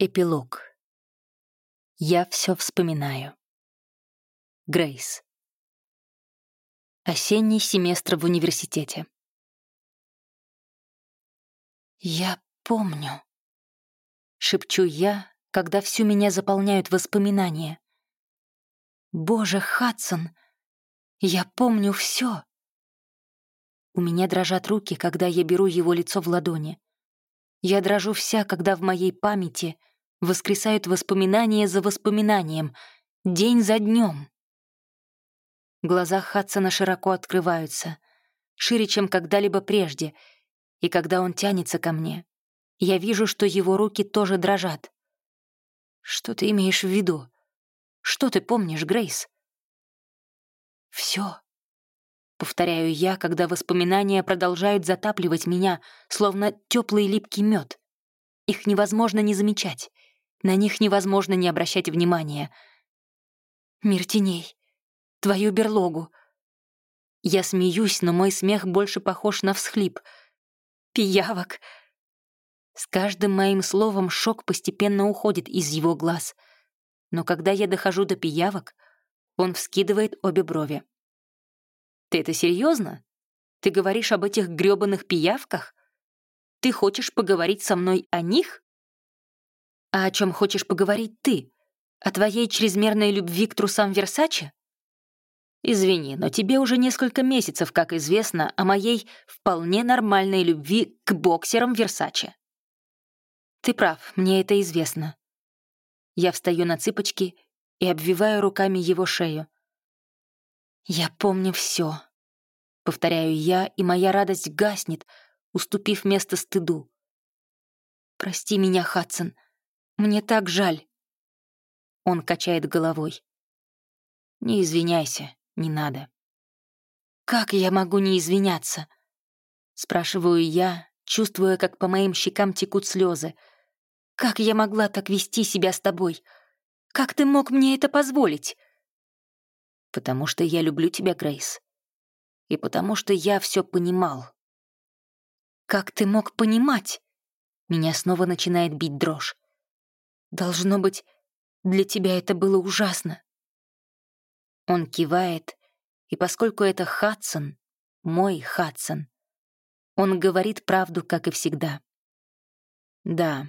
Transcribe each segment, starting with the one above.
Эпилог. Я все вспоминаю. Грейс. Осенний семестр в университете. «Я помню», — шепчу я, когда всю меня заполняют воспоминания. «Боже, Хадсон, я помню все. У меня дрожат руки, когда я беру его лицо в ладони. Я дрожу вся, когда в моей памяти воскресают воспоминания за воспоминанием, день за днем. Глаза Хадсона широко открываются, шире, чем когда-либо прежде, и когда он тянется ко мне, я вижу, что его руки тоже дрожат. Что ты имеешь в виду? Что ты помнишь, Грейс? Все. Повторяю я, когда воспоминания продолжают затапливать меня, словно теплый липкий мед. Их невозможно не замечать. На них невозможно не обращать внимания. Мир теней. Твою берлогу. Я смеюсь, но мой смех больше похож на всхлип. Пиявок. С каждым моим словом шок постепенно уходит из его глаз. Но когда я дохожу до пиявок, он вскидывает обе брови. Ты это серьезно? Ты говоришь об этих грёбаных пиявках? Ты хочешь поговорить со мной о них? А о чем хочешь поговорить ты? О твоей чрезмерной любви к трусам Версаче? Извини, но тебе уже несколько месяцев, как известно, о моей вполне нормальной любви к боксерам Версаче. Ты прав, мне это известно. Я встаю на цыпочки и обвиваю руками его шею. «Я помню все», — повторяю я, и моя радость гаснет, уступив место стыду. «Прости меня, Хадсон, мне так жаль». Он качает головой. «Не извиняйся, не надо». «Как я могу не извиняться?» Спрашиваю я, чувствуя, как по моим щекам текут слезы. «Как я могла так вести себя с тобой? Как ты мог мне это позволить?» Потому что я люблю тебя, Грейс. И потому что я все понимал. Как ты мог понимать? Меня снова начинает бить дрожь. Должно быть, для тебя это было ужасно. Он кивает, и поскольку это Хадсон, мой Хадсон, он говорит правду, как и всегда. Да,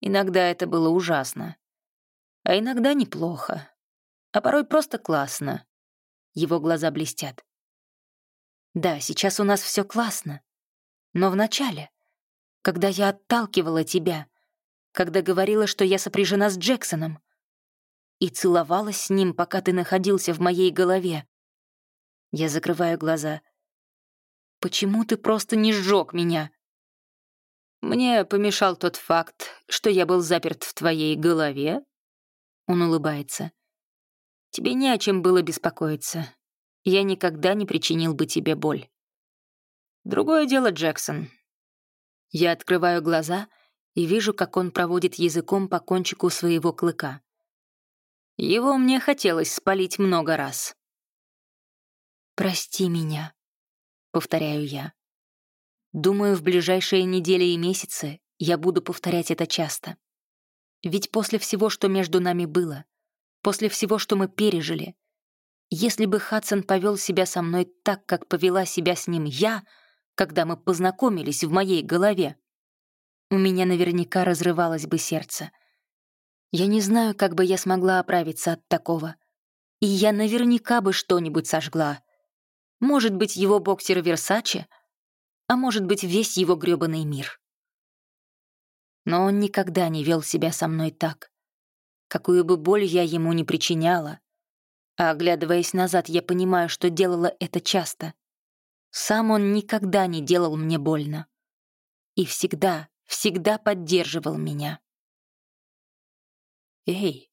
иногда это было ужасно. А иногда неплохо. А порой просто классно. Его глаза блестят. «Да, сейчас у нас все классно. Но вначале, когда я отталкивала тебя, когда говорила, что я сопряжена с Джексоном, и целовалась с ним, пока ты находился в моей голове. Я закрываю глаза. Почему ты просто не сжег меня? Мне помешал тот факт, что я был заперт в твоей голове. Он улыбается. Тебе не о чем было беспокоиться. Я никогда не причинил бы тебе боль. Другое дело, Джексон. Я открываю глаза и вижу, как он проводит языком по кончику своего клыка. Его мне хотелось спалить много раз. «Прости меня», — повторяю я. Думаю, в ближайшие недели и месяцы я буду повторять это часто. Ведь после всего, что между нами было, после всего, что мы пережили. Если бы Хадсон повел себя со мной так, как повела себя с ним я, когда мы познакомились в моей голове, у меня наверняка разрывалось бы сердце. Я не знаю, как бы я смогла оправиться от такого. И я наверняка бы что-нибудь сожгла. Может быть, его боксер Версаче, а может быть, весь его грёбаный мир. Но он никогда не вел себя со мной так какую бы боль я ему не причиняла. А оглядываясь назад, я понимаю, что делала это часто. Сам он никогда не делал мне больно. И всегда, всегда поддерживал меня. «Эй!»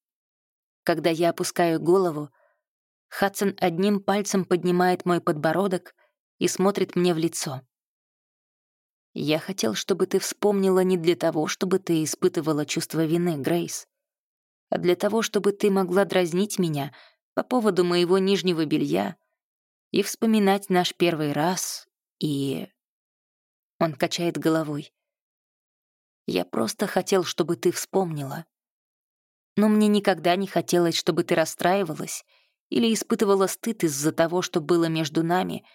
Когда я опускаю голову, Хадсон одним пальцем поднимает мой подбородок и смотрит мне в лицо. «Я хотел, чтобы ты вспомнила не для того, чтобы ты испытывала чувство вины, Грейс а для того, чтобы ты могла дразнить меня по поводу моего нижнего белья и вспоминать наш первый раз, и...» Он качает головой. Я просто хотел, чтобы ты вспомнила. Но мне никогда не хотелось, чтобы ты расстраивалась или испытывала стыд из-за того, что было между нами,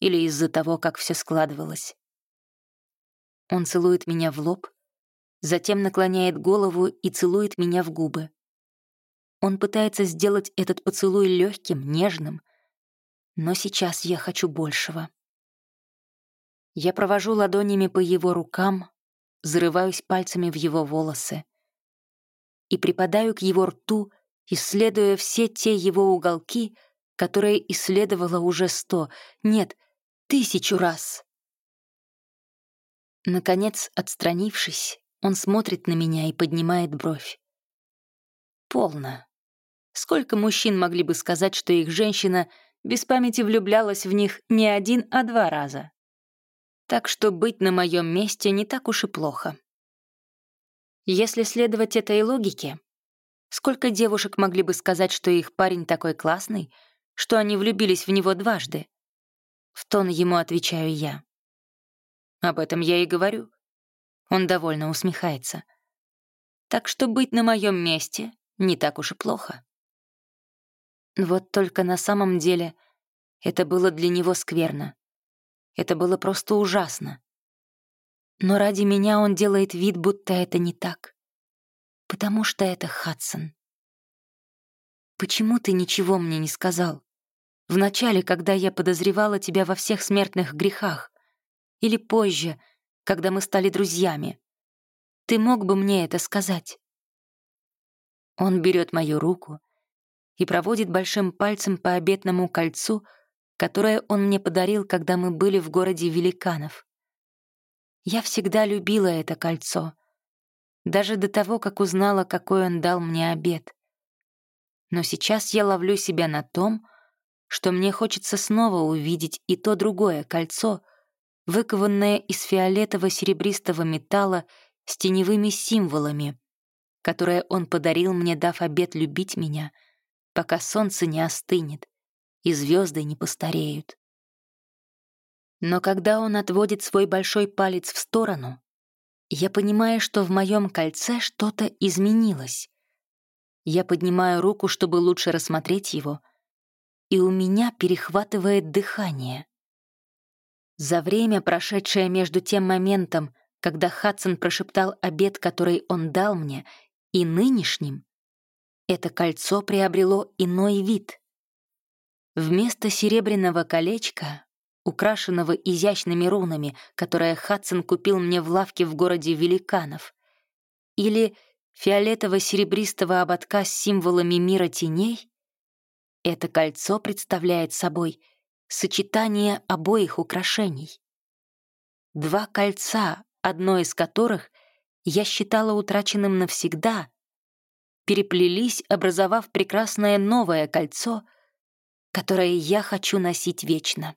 или из-за того, как все складывалось. Он целует меня в лоб, затем наклоняет голову и целует меня в губы. Он пытается сделать этот поцелуй легким, нежным, но сейчас я хочу большего. Я провожу ладонями по его рукам, зарываюсь пальцами в его волосы и припадаю к его рту, исследуя все те его уголки, которые исследовала уже сто, нет, тысячу раз. Наконец, отстранившись, он смотрит на меня и поднимает бровь. Полно. Сколько мужчин могли бы сказать, что их женщина без памяти влюблялась в них не один, а два раза? Так что быть на моем месте не так уж и плохо. Если следовать этой логике, сколько девушек могли бы сказать, что их парень такой классный, что они влюбились в него дважды? В тон ему отвечаю я. Об этом я и говорю. Он довольно усмехается. Так что быть на моем месте не так уж и плохо. Вот только на самом деле это было для него скверно. Это было просто ужасно. Но ради меня он делает вид, будто это не так. Потому что это Хадсон. Почему ты ничего мне не сказал? Вначале, когда я подозревала тебя во всех смертных грехах. Или позже, когда мы стали друзьями. Ты мог бы мне это сказать. Он берет мою руку и проводит большим пальцем по обетному кольцу, которое он мне подарил, когда мы были в городе Великанов. Я всегда любила это кольцо, даже до того, как узнала, какой он дал мне обед. Но сейчас я ловлю себя на том, что мне хочется снова увидеть и то другое кольцо, выкованное из фиолетово-серебристого металла с теневыми символами, которое он подарил мне, дав обед любить меня, пока солнце не остынет и звезды не постареют. Но когда он отводит свой большой палец в сторону, я понимаю, что в моем кольце что-то изменилось. Я поднимаю руку, чтобы лучше рассмотреть его, и у меня перехватывает дыхание. За время, прошедшее между тем моментом, когда Хадсон прошептал обед, который он дал мне, и нынешним, это кольцо приобрело иной вид. Вместо серебряного колечка украшенного изящными рунами, которое Хадсон купил мне в лавке в городе Великанов, или фиолетово-серебристого ободка с символами мира теней, это кольцо представляет собой сочетание обоих украшений. Два кольца, одно из которых я считала утраченным навсегда, переплелись, образовав прекрасное новое кольцо, которое я хочу носить вечно.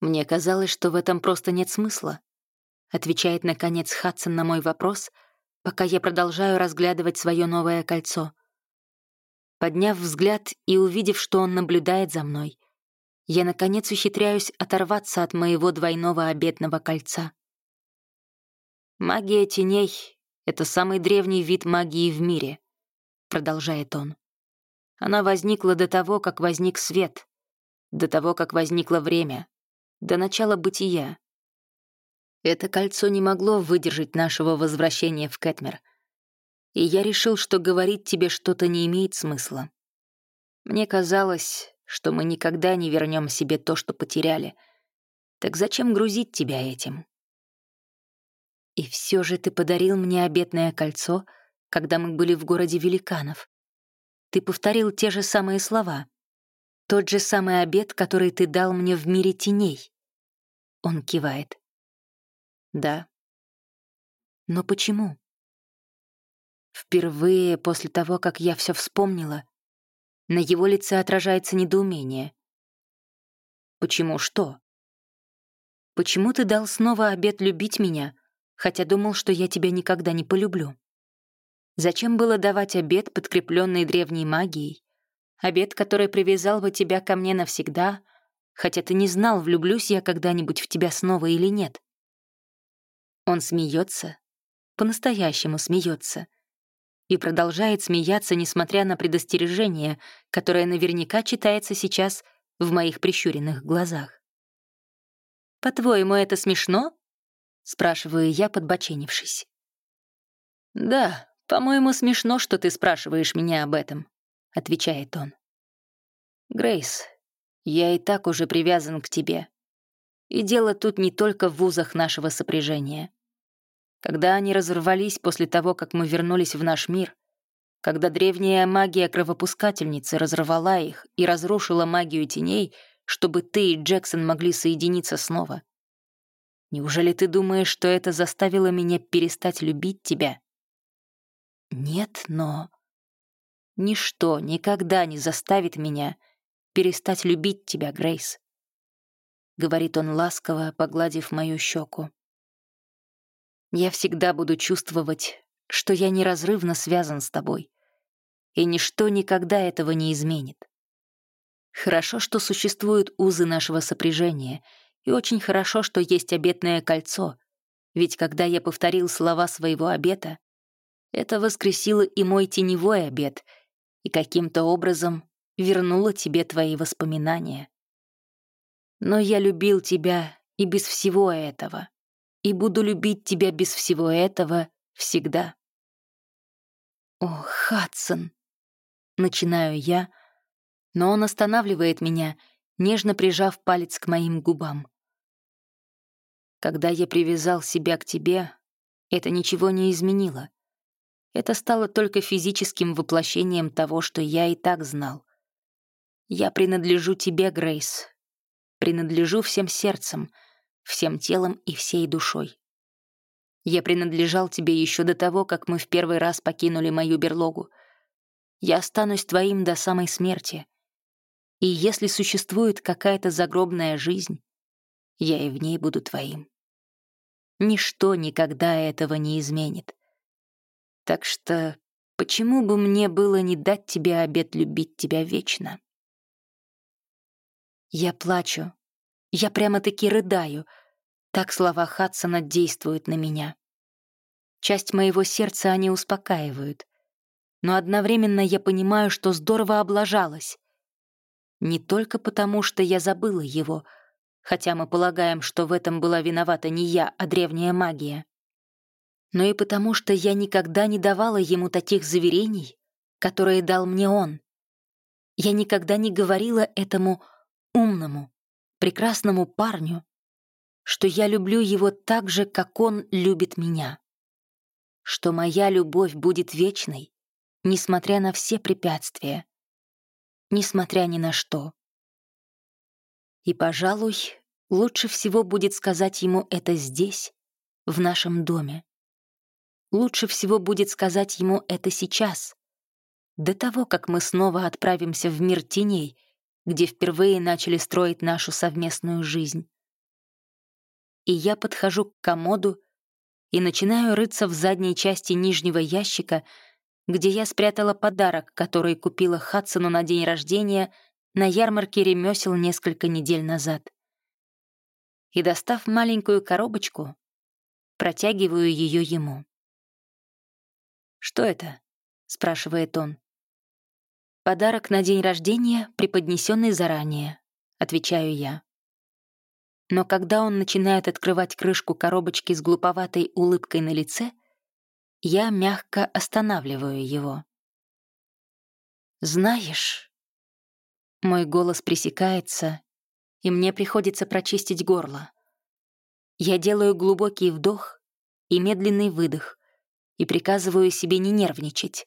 «Мне казалось, что в этом просто нет смысла», — отвечает, наконец, Хадсон на мой вопрос, пока я продолжаю разглядывать свое новое кольцо. Подняв взгляд и увидев, что он наблюдает за мной, я, наконец, ухитряюсь оторваться от моего двойного обетного кольца. «Магия теней — это самый древний вид магии в мире», — продолжает он. «Она возникла до того, как возник свет, до того, как возникло время, до начала бытия. Это кольцо не могло выдержать нашего возвращения в Кэтмер. И я решил, что говорить тебе что-то не имеет смысла. Мне казалось, что мы никогда не вернем себе то, что потеряли. Так зачем грузить тебя этим? И все же ты подарил мне обетное кольцо, когда мы были в городе великанов. Ты повторил те же самые слова. Тот же самый обед, который ты дал мне в мире теней. Он кивает. Да. Но почему? Впервые после того, как я все вспомнила, на его лице отражается недоумение. Почему что? Почему ты дал снова обед любить меня, хотя думал, что я тебя никогда не полюблю? Зачем было давать обед, подкрепленный древней магией, Обед, который привязал бы тебя ко мне навсегда, хотя ты не знал, влюблюсь я когда-нибудь в тебя снова или нет. Он смеется, по-настоящему смеется, и продолжает смеяться, несмотря на предостережение, которое наверняка читается сейчас в моих прищуренных глазах. «По-твоему, это смешно?» — спрашиваю я, подбоченившись. «Да, по-моему, смешно, что ты спрашиваешь меня об этом», — отвечает он. «Грейс, я и так уже привязан к тебе. И дело тут не только в вузах нашего сопряжения. Когда они разорвались после того, как мы вернулись в наш мир, когда древняя магия кровопускательницы разорвала их и разрушила магию теней, чтобы ты и Джексон могли соединиться снова. Неужели ты думаешь, что это заставило меня перестать любить тебя? Нет, но... Ничто никогда не заставит меня перестать любить тебя, Грейс. Говорит он ласково, погладив мою щеку. Я всегда буду чувствовать, что я неразрывно связан с тобой, и ничто никогда этого не изменит. Хорошо, что существуют узы нашего сопряжения, и очень хорошо, что есть обетное кольцо, ведь когда я повторил слова своего обета, это воскресило и мой теневой обет, и каким-то образом вернуло тебе твои воспоминания. Но я любил тебя и без всего этого и буду любить тебя без всего этого всегда. О, Хадсон! Начинаю я, но он останавливает меня, нежно прижав палец к моим губам. Когда я привязал себя к тебе, это ничего не изменило. Это стало только физическим воплощением того, что я и так знал. Я принадлежу тебе, Грейс. Принадлежу всем сердцем — всем телом и всей душой. Я принадлежал тебе еще до того, как мы в первый раз покинули мою берлогу. Я останусь твоим до самой смерти. И если существует какая-то загробная жизнь, я и в ней буду твоим. Ничто никогда этого не изменит. Так что почему бы мне было не дать тебе обет любить тебя вечно? Я плачу, я прямо-таки рыдаю. Так слова Хадсона действуют на меня. Часть моего сердца они успокаивают. Но одновременно я понимаю, что здорово облажалась. Не только потому, что я забыла его, хотя мы полагаем, что в этом была виновата не я, а древняя магия. Но и потому, что я никогда не давала ему таких заверений, которые дал мне он. Я никогда не говорила этому умному, прекрасному парню, что я люблю его так же, как он любит меня, что моя любовь будет вечной, несмотря на все препятствия, несмотря ни на что. И, пожалуй, лучше всего будет сказать ему это здесь, в нашем доме. Лучше всего будет сказать ему это сейчас, до того, как мы снова отправимся в мир теней — где впервые начали строить нашу совместную жизнь. И я подхожу к комоду и начинаю рыться в задней части нижнего ящика, где я спрятала подарок, который купила Хадсону на день рождения на ярмарке ремесел несколько недель назад. И, достав маленькую коробочку, протягиваю ее ему. «Что это?» — спрашивает он. «Подарок на день рождения, преподнесенный заранее», — отвечаю я. Но когда он начинает открывать крышку коробочки с глуповатой улыбкой на лице, я мягко останавливаю его. «Знаешь...» Мой голос пресекается, и мне приходится прочистить горло. Я делаю глубокий вдох и медленный выдох и приказываю себе не нервничать.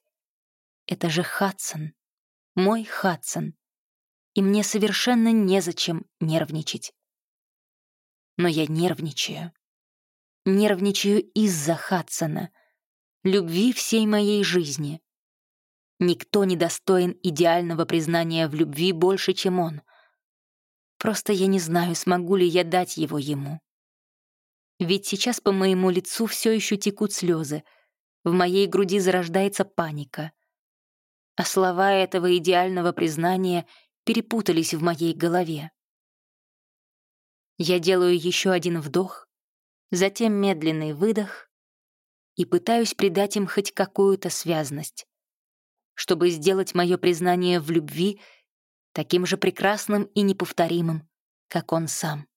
Это же Хадсон мой Хадсон, и мне совершенно незачем нервничать. Но я нервничаю. Нервничаю из-за Хадсона, любви всей моей жизни. Никто не достоин идеального признания в любви больше, чем он. Просто я не знаю, смогу ли я дать его ему. Ведь сейчас по моему лицу все еще текут слезы, в моей груди зарождается паника а слова этого идеального признания перепутались в моей голове. Я делаю еще один вдох затем медленный выдох и пытаюсь придать им хоть какую-то связность, чтобы сделать мое признание в любви таким же прекрасным и неповторимым, как он сам.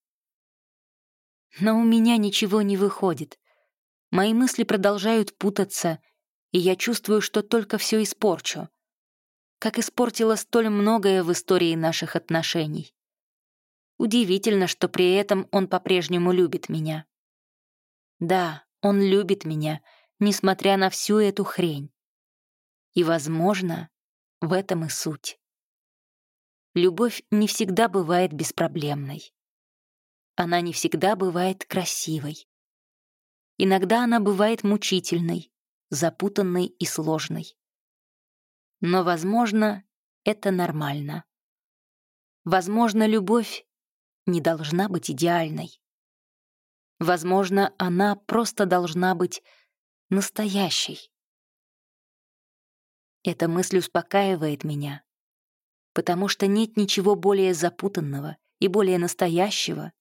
Но у меня ничего не выходит. Мои мысли продолжают путаться, и я чувствую, что только все испорчу. Как испортила столь многое в истории наших отношений. Удивительно, что при этом он по-прежнему любит меня. Да, он любит меня, несмотря на всю эту хрень. И, возможно, в этом и суть. Любовь не всегда бывает беспроблемной. Она не всегда бывает красивой. Иногда она бывает мучительной, запутанной и сложной. Но, возможно, это нормально. Возможно, любовь не должна быть идеальной. Возможно, она просто должна быть настоящей. Эта мысль успокаивает меня, потому что нет ничего более запутанного и более настоящего,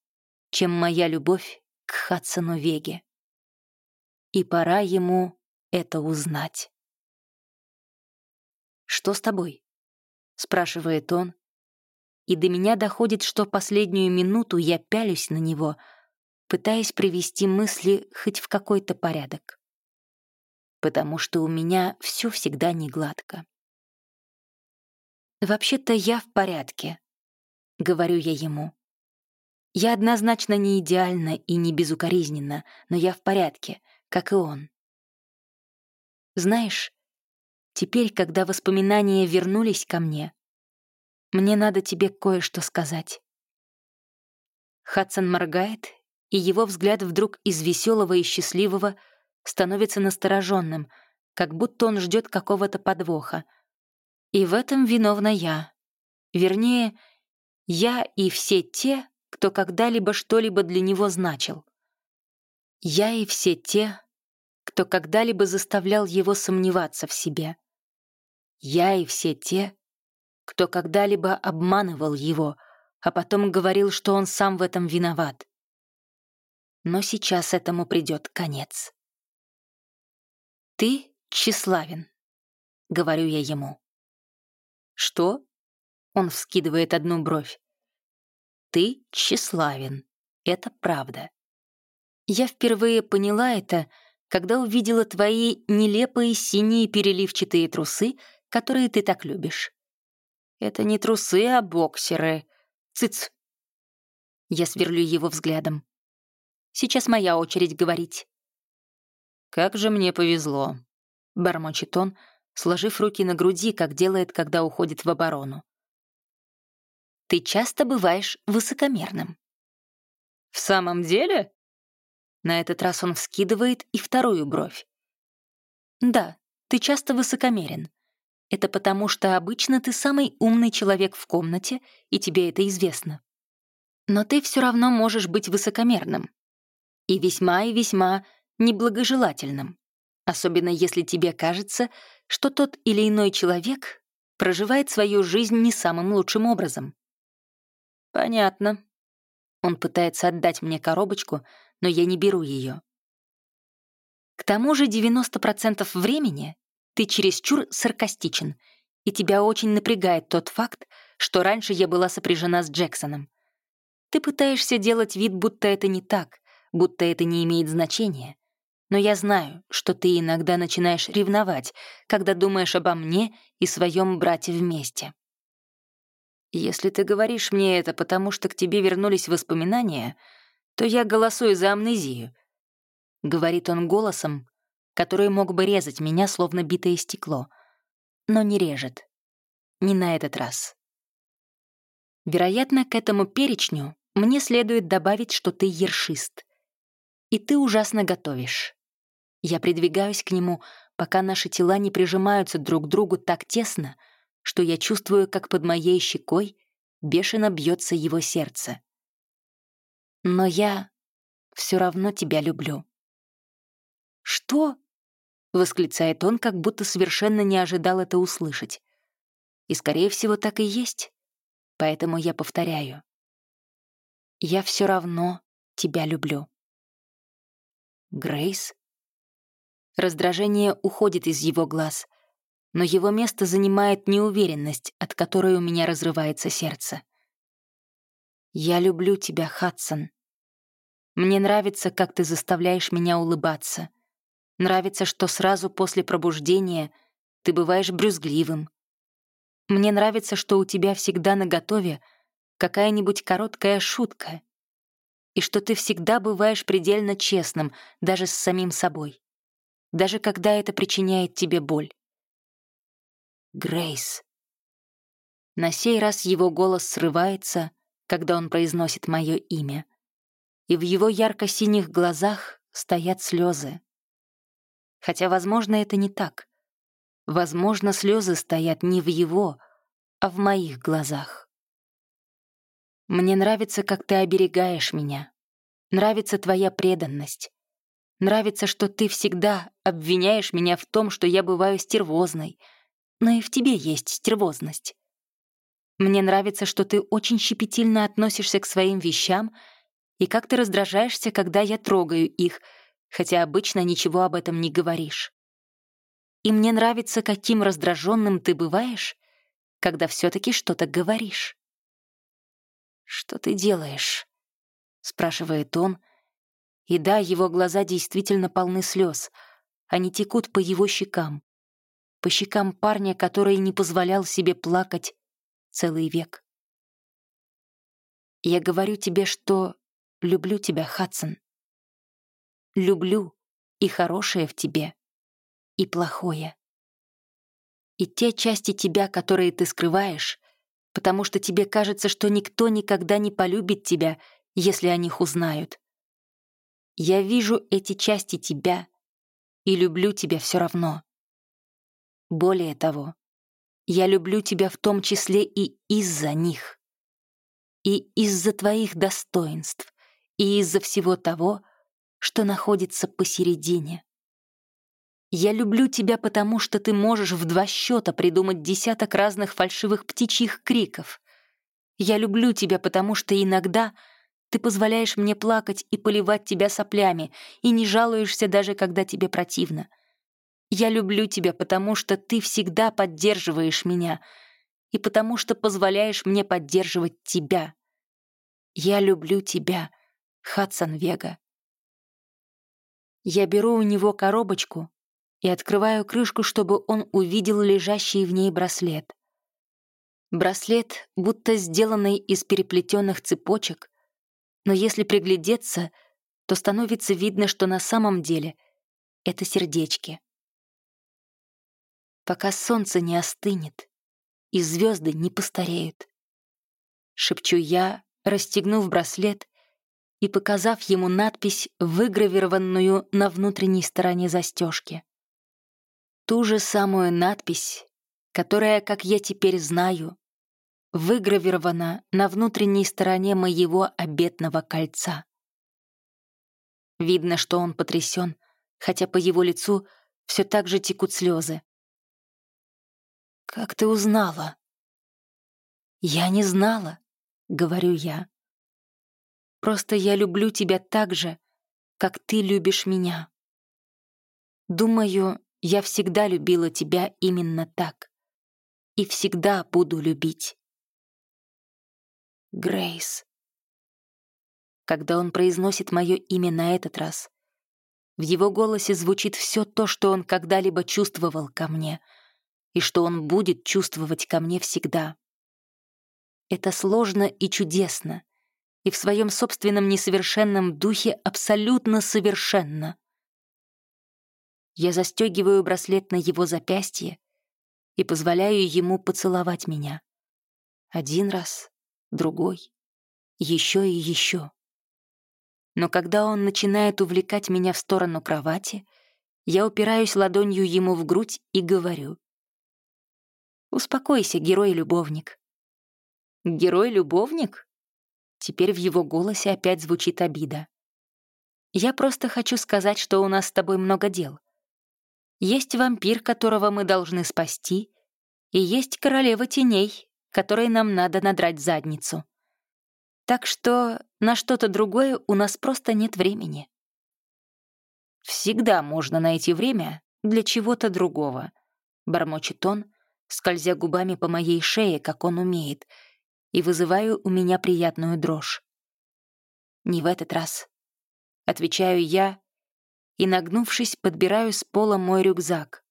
чем моя любовь к Хадсону Веге. И пора ему это узнать. «Что с тобой?» — спрашивает он, и до меня доходит, что последнюю минуту я пялюсь на него, пытаясь привести мысли хоть в какой-то порядок. Потому что у меня все всегда не гладко. «Вообще-то я в порядке», — говорю я ему. «Я однозначно не идеальна и не безукоризненна, но я в порядке, как и он». Знаешь, теперь, когда воспоминания вернулись ко мне, мне надо тебе кое-что сказать». Хадсон моргает, и его взгляд вдруг из веселого и счастливого становится настороженным, как будто он ждет какого-то подвоха. И в этом виновна я. Вернее, я и все те, кто когда-либо что-либо для него значил. Я и все те, кто когда-либо заставлял его сомневаться в себе. Я и все те, кто когда-либо обманывал его, а потом говорил, что он сам в этом виноват. Но сейчас этому придет конец. «Ты тщеславен», — говорю я ему. «Что?» — он вскидывает одну бровь. «Ты тщеславен, это правда. Я впервые поняла это, когда увидела твои нелепые синие переливчатые трусы, которые ты так любишь. Это не трусы, а боксеры. Цыц. Я сверлю его взглядом. Сейчас моя очередь говорить. «Как же мне повезло», — бормочет он, сложив руки на груди, как делает, когда уходит в оборону. «Ты часто бываешь высокомерным». «В самом деле?» На этот раз он вскидывает и вторую бровь. «Да, ты часто высокомерен. Это потому, что обычно ты самый умный человек в комнате, и тебе это известно. Но ты все равно можешь быть высокомерным. И весьма и весьма неблагожелательным. Особенно если тебе кажется, что тот или иной человек проживает свою жизнь не самым лучшим образом. Понятно. Он пытается отдать мне коробочку, но я не беру ее. К тому же 90% времени ты чересчур саркастичен, и тебя очень напрягает тот факт, что раньше я была сопряжена с Джексоном. Ты пытаешься делать вид, будто это не так, будто это не имеет значения. Но я знаю, что ты иногда начинаешь ревновать, когда думаешь обо мне и своем брате вместе. Если ты говоришь мне это потому, что к тебе вернулись воспоминания, то я голосую за амнезию. Говорит он голосом, который мог бы резать меня, словно битое стекло, но не режет. Не на этот раз. Вероятно, к этому перечню мне следует добавить, что ты ершист. И ты ужасно готовишь. Я придвигаюсь к нему, пока наши тела не прижимаются друг к другу так тесно, что я чувствую, как под моей щекой бешено бьется его сердце. Но я все равно тебя люблю. «Что?» — восклицает он, как будто совершенно не ожидал это услышать. И, скорее всего, так и есть. Поэтому я повторяю. «Я все равно тебя люблю». Грейс? Раздражение уходит из его глаз, но его место занимает неуверенность, от которой у меня разрывается сердце. «Я люблю тебя, Хадсон. Мне нравится, как ты заставляешь меня улыбаться. Нравится, что сразу после пробуждения ты бываешь брюзгливым. Мне нравится, что у тебя всегда наготове какая-нибудь короткая шутка, и что ты всегда бываешь предельно честным даже с самим собой, даже когда это причиняет тебе боль. Грейс. На сей раз его голос срывается, когда он произносит мое имя, и в его ярко-синих глазах стоят слезы. Хотя, возможно, это не так. Возможно, слезы стоят не в его, а в моих глазах. Мне нравится, как ты оберегаешь меня. Нравится твоя преданность. Нравится, что ты всегда обвиняешь меня в том, что я бываю стервозной, но и в тебе есть стервозность. Мне нравится, что ты очень щепетильно относишься к своим вещам и как ты раздражаешься, когда я трогаю их, хотя обычно ничего об этом не говоришь. И мне нравится, каким раздраженным ты бываешь, когда все таки что-то говоришь. «Что ты делаешь?» — спрашивает он. И да, его глаза действительно полны слез. Они текут по его щекам. По щекам парня, который не позволял себе плакать целый век. Я говорю тебе, что люблю тебя, Хадсон. Люблю и хорошее в тебе, и плохое. И те части тебя, которые ты скрываешь, потому что тебе кажется, что никто никогда не полюбит тебя, если о них узнают. Я вижу эти части тебя и люблю тебя все равно. Более того, я люблю тебя в том числе и из-за них. И из-за твоих достоинств, и из-за всего того, что находится посередине. Я люблю тебя потому, что ты можешь в два счета придумать десяток разных фальшивых птичьих криков. Я люблю тебя потому, что иногда ты позволяешь мне плакать и поливать тебя соплями, и не жалуешься даже, когда тебе противно. Я люблю тебя потому, что ты всегда поддерживаешь меня, и потому что позволяешь мне поддерживать тебя. Я люблю тебя, Хадсон Вега. Я беру у него коробочку и открываю крышку, чтобы он увидел лежащий в ней браслет. Браслет, будто сделанный из переплетенных цепочек, но если приглядеться, то становится видно, что на самом деле это сердечки. Пока солнце не остынет и звезды не постареют. Шепчу я, расстегнув браслет и показав ему надпись, выгравированную на внутренней стороне застежки ту же самую надпись, которая, как я теперь знаю, выгравирована на внутренней стороне моего обетного кольца. Видно, что он потрясен, хотя по его лицу все так же текут слезы. «Как ты узнала?» «Я не знала», — говорю я. «Просто я люблю тебя так же, как ты любишь меня. Думаю, я всегда любила тебя именно так. И всегда буду любить. Грейс. Когда он произносит мое имя на этот раз, в его голосе звучит все то, что он когда-либо чувствовал ко мне, и что он будет чувствовать ко мне всегда. Это сложно и чудесно, и в своем собственном несовершенном духе абсолютно совершенно. Я застегиваю браслет на его запястье и позволяю ему поцеловать меня. Один раз, другой, еще и еще. Но когда он начинает увлекать меня в сторону кровати, я упираюсь ладонью ему в грудь и говорю. «Успокойся, герой-любовник». «Герой-любовник?» Теперь в его голосе опять звучит обида. «Я просто хочу сказать, что у нас с тобой много дел. Есть вампир, которого мы должны спасти, и есть королева теней, которой нам надо надрать задницу. Так что на что-то другое у нас просто нет времени. Всегда можно найти время для чего-то другого», — бормочет он, скользя губами по моей шее, как он умеет, и вызываю у меня приятную дрожь. «Не в этот раз», — отвечаю я, и, нагнувшись, подбираю с пола мой рюкзак.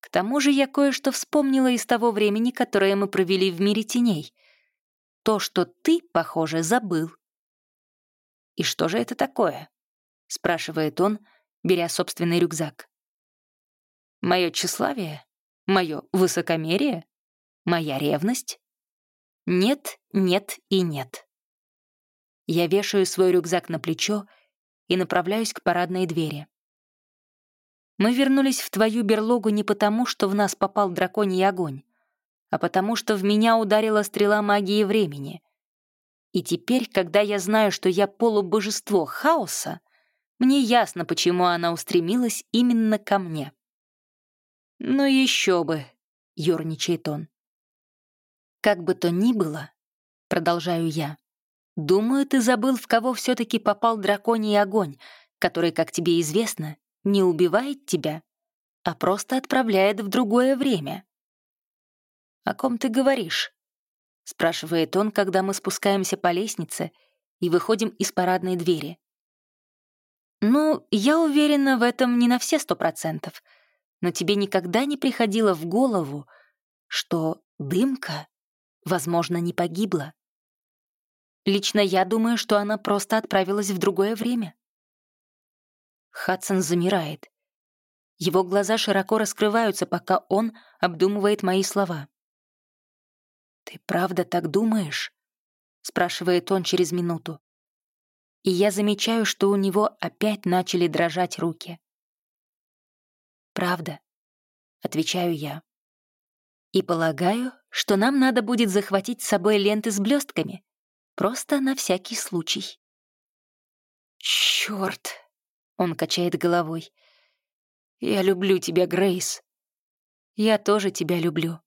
К тому же я кое-что вспомнила из того времени, которое мы провели в мире теней. То, что ты, похоже, забыл. «И что же это такое?» — спрашивает он, беря собственный рюкзак. «Мое тщеславие? Мое высокомерие? Моя ревность?» «Нет, нет и нет». Я вешаю свой рюкзак на плечо и направляюсь к парадной двери. Мы вернулись в твою берлогу не потому, что в нас попал драконий огонь, а потому что в меня ударила стрела магии времени. И теперь, когда я знаю, что я полубожество хаоса, мне ясно, почему она устремилась именно ко мне. «Ну еще бы», — ерничает он. «Как бы то ни было», — продолжаю я, «думаю, ты забыл, в кого все-таки попал драконий огонь, который, как тебе известно, не убивает тебя, а просто отправляет в другое время. «О ком ты говоришь?» — спрашивает он, когда мы спускаемся по лестнице и выходим из парадной двери. «Ну, я уверена в этом не на все сто процентов, но тебе никогда не приходило в голову, что дымка, возможно, не погибла. Лично я думаю, что она просто отправилась в другое время. Хадсон замирает. Его глаза широко раскрываются, пока он обдумывает мои слова. «Ты правда так думаешь?» — спрашивает он через минуту. И я замечаю, что у него опять начали дрожать руки. «Правда», — отвечаю я. «И полагаю, что нам надо будет захватить с собой ленты с блестками, просто на всякий случай». «Чёрт!» Он качает головой. «Я люблю тебя, Грейс». «Я тоже тебя люблю».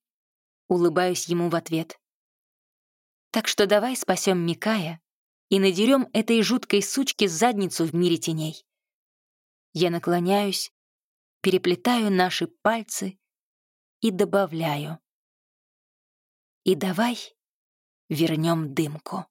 Улыбаюсь ему в ответ. «Так что давай спасем Микая и надерем этой жуткой сучке задницу в мире теней». Я наклоняюсь, переплетаю наши пальцы и добавляю. «И давай вернем дымку».